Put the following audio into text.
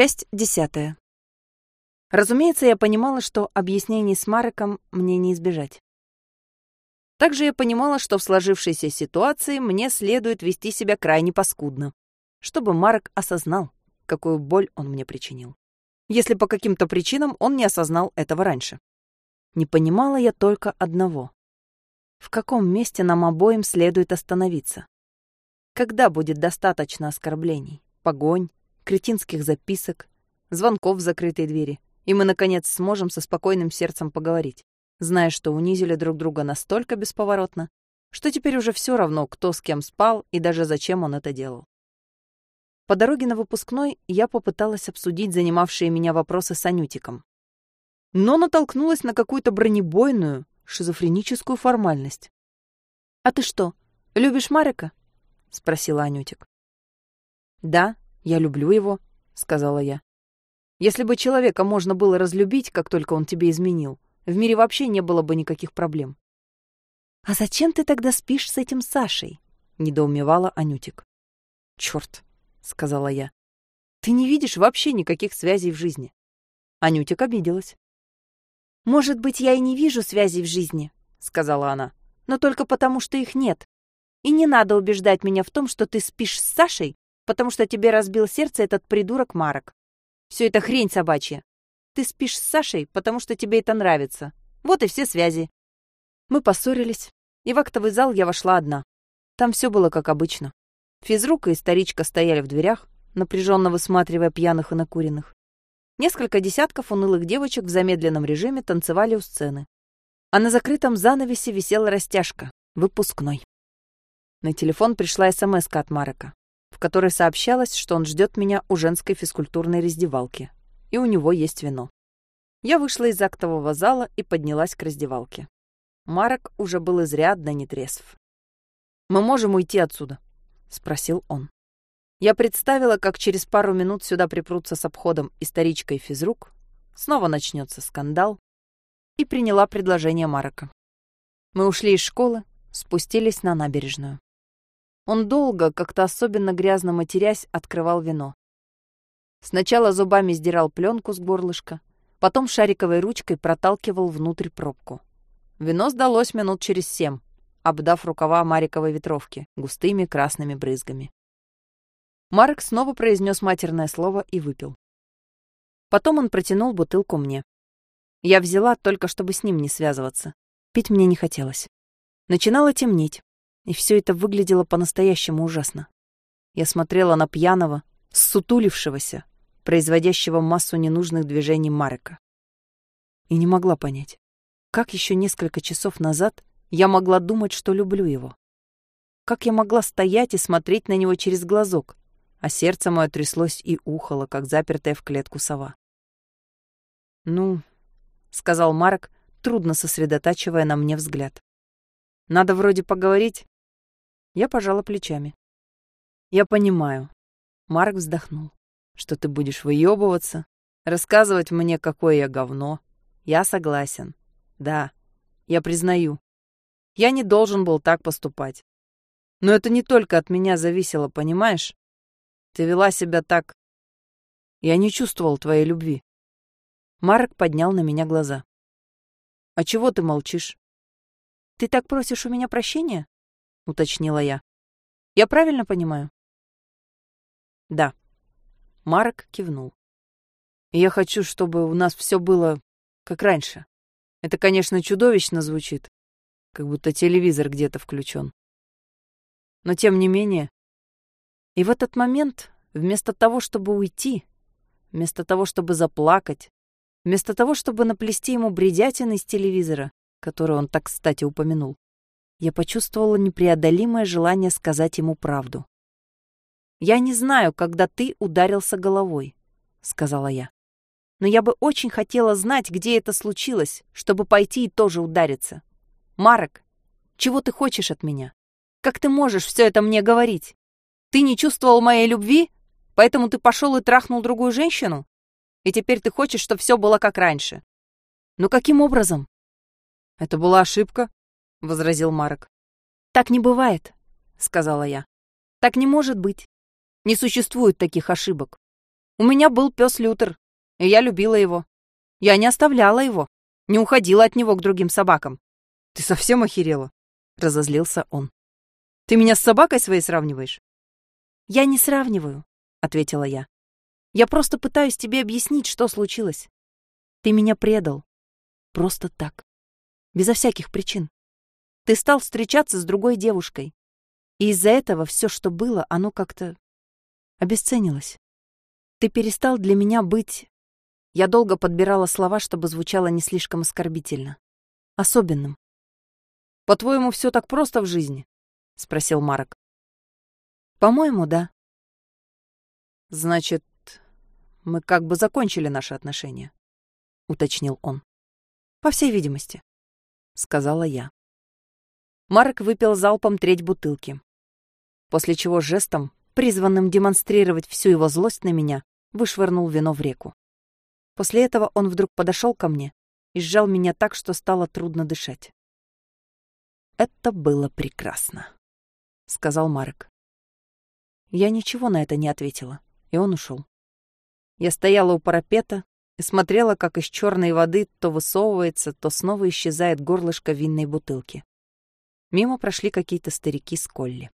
Часть десятая. Разумеется, я понимала, что объяснений с Мареком мне не избежать. Также я понимала, что в сложившейся ситуации мне следует вести себя крайне паскудно, чтобы Марек осознал, какую боль он мне причинил. Если по каким-то причинам он не осознал этого раньше. Не понимала я только одного. В каком месте нам обоим следует остановиться? Когда будет достаточно оскорблений, погонь, кретинских записок, звонков в закрытой двери, и мы, наконец, сможем со спокойным сердцем поговорить, зная, что унизили друг друга настолько бесповоротно, что теперь уже все равно, кто с кем спал и даже зачем он это делал. По дороге на выпускной я попыталась обсудить занимавшие меня вопросы с Анютиком. Но натолкнулась на какую-то бронебойную, шизофреническую формальность. «А ты что, любишь Марика?» — спросила Анютик. «Да, «Я люблю его», — сказала я. «Если бы человека можно было разлюбить, как только он тебе изменил, в мире вообще не было бы никаких проблем». «А зачем ты тогда спишь с этим Сашей?» — недоумевала Анютик. «Чёрт», — сказала я. «Ты не видишь вообще никаких связей в жизни». Анютик обиделась. «Может быть, я и не вижу связей в жизни», — сказала она, «но только потому, что их нет. И не надо убеждать меня в том, что ты спишь с Сашей, потому что тебе разбил сердце этот придурок Марок. Все это хрень собачья. Ты спишь с Сашей, потому что тебе это нравится. Вот и все связи. Мы поссорились, и в актовый зал я вошла одна. Там все было как обычно. Физрук и старичка стояли в дверях, напряженно высматривая пьяных и накуренных. Несколько десятков унылых девочек в замедленном режиме танцевали у сцены. А на закрытом занавесе висела растяжка — выпускной. На телефон пришла смс от Марека которой сообщалось, что он ждет меня у женской физкультурной раздевалки, и у него есть вино. Я вышла из актового зала и поднялась к раздевалке. Марок уже был изрядно нетрезв. «Мы можем уйти отсюда?» — спросил он. Я представила, как через пару минут сюда припрутся с обходом и физрук, снова начнется скандал, и приняла предложение Марока. Мы ушли из школы, спустились на набережную. Он долго, как-то особенно грязно матерясь, открывал вино. Сначала зубами сдирал пленку с горлышка, потом шариковой ручкой проталкивал внутрь пробку. Вино сдалось минут через семь, обдав рукава мариковой ветровки густыми красными брызгами. Марк снова произнес матерное слово и выпил. Потом он протянул бутылку мне. Я взяла только, чтобы с ним не связываться. Пить мне не хотелось. Начинало темнеть и все это выглядело по-настоящему ужасно. Я смотрела на пьяного, ссутулившегося, производящего массу ненужных движений Марека. И не могла понять, как еще несколько часов назад я могла думать, что люблю его. Как я могла стоять и смотреть на него через глазок, а сердце мое тряслось и ухало, как запертая в клетку сова. «Ну», — сказал Марк, трудно сосредотачивая на мне взгляд. «Надо вроде поговорить, я пожала плечами. «Я понимаю». Марк вздохнул. «Что ты будешь выебываться, рассказывать мне, какое я говно. Я согласен. Да, я признаю. Я не должен был так поступать. Но это не только от меня зависело, понимаешь? Ты вела себя так... Я не чувствовал твоей любви». Марк поднял на меня глаза. «А чего ты молчишь?» «Ты так просишь у меня прощения?» — уточнила я. «Я правильно понимаю?» «Да». Марк кивнул. «Я хочу, чтобы у нас все было как раньше. Это, конечно, чудовищно звучит, как будто телевизор где-то включен. Но тем не менее... И в этот момент, вместо того, чтобы уйти, вместо того, чтобы заплакать, вместо того, чтобы наплести ему бредятины из телевизора, который он так кстати упомянул, я почувствовала непреодолимое желание сказать ему правду. «Я не знаю, когда ты ударился головой», — сказала я. «Но я бы очень хотела знать, где это случилось, чтобы пойти и тоже удариться. Марок, чего ты хочешь от меня? Как ты можешь все это мне говорить? Ты не чувствовал моей любви, поэтому ты пошел и трахнул другую женщину? И теперь ты хочешь, чтобы все было как раньше? Ну каким образом?» «Это была ошибка», — возразил Марок. «Так не бывает», — сказала я. «Так не может быть. Не существует таких ошибок. У меня был пес Лютер, и я любила его. Я не оставляла его, не уходила от него к другим собакам. Ты совсем охерела? Разозлился он. Ты меня с собакой своей сравниваешь? Я не сравниваю, ответила я. Я просто пытаюсь тебе объяснить, что случилось. Ты меня предал. Просто так. Безо всяких причин. Ты стал встречаться с другой девушкой. И из-за этого все, что было, оно как-то обесценилось. Ты перестал для меня быть... Я долго подбирала слова, чтобы звучало не слишком оскорбительно. Особенным. «По-твоему, все так просто в жизни?» — спросил Марок. «По-моему, да». «Значит, мы как бы закончили наши отношения», — уточнил он. «По всей видимости», — сказала я. Марк выпил залпом треть бутылки, после чего жестом, призванным демонстрировать всю его злость на меня, вышвырнул вино в реку. После этого он вдруг подошел ко мне и сжал меня так, что стало трудно дышать. «Это было прекрасно», — сказал Марк. Я ничего на это не ответила, и он ушел. Я стояла у парапета и смотрела, как из черной воды то высовывается, то снова исчезает горлышко винной бутылки. Мимо прошли какие-то старики с Колли.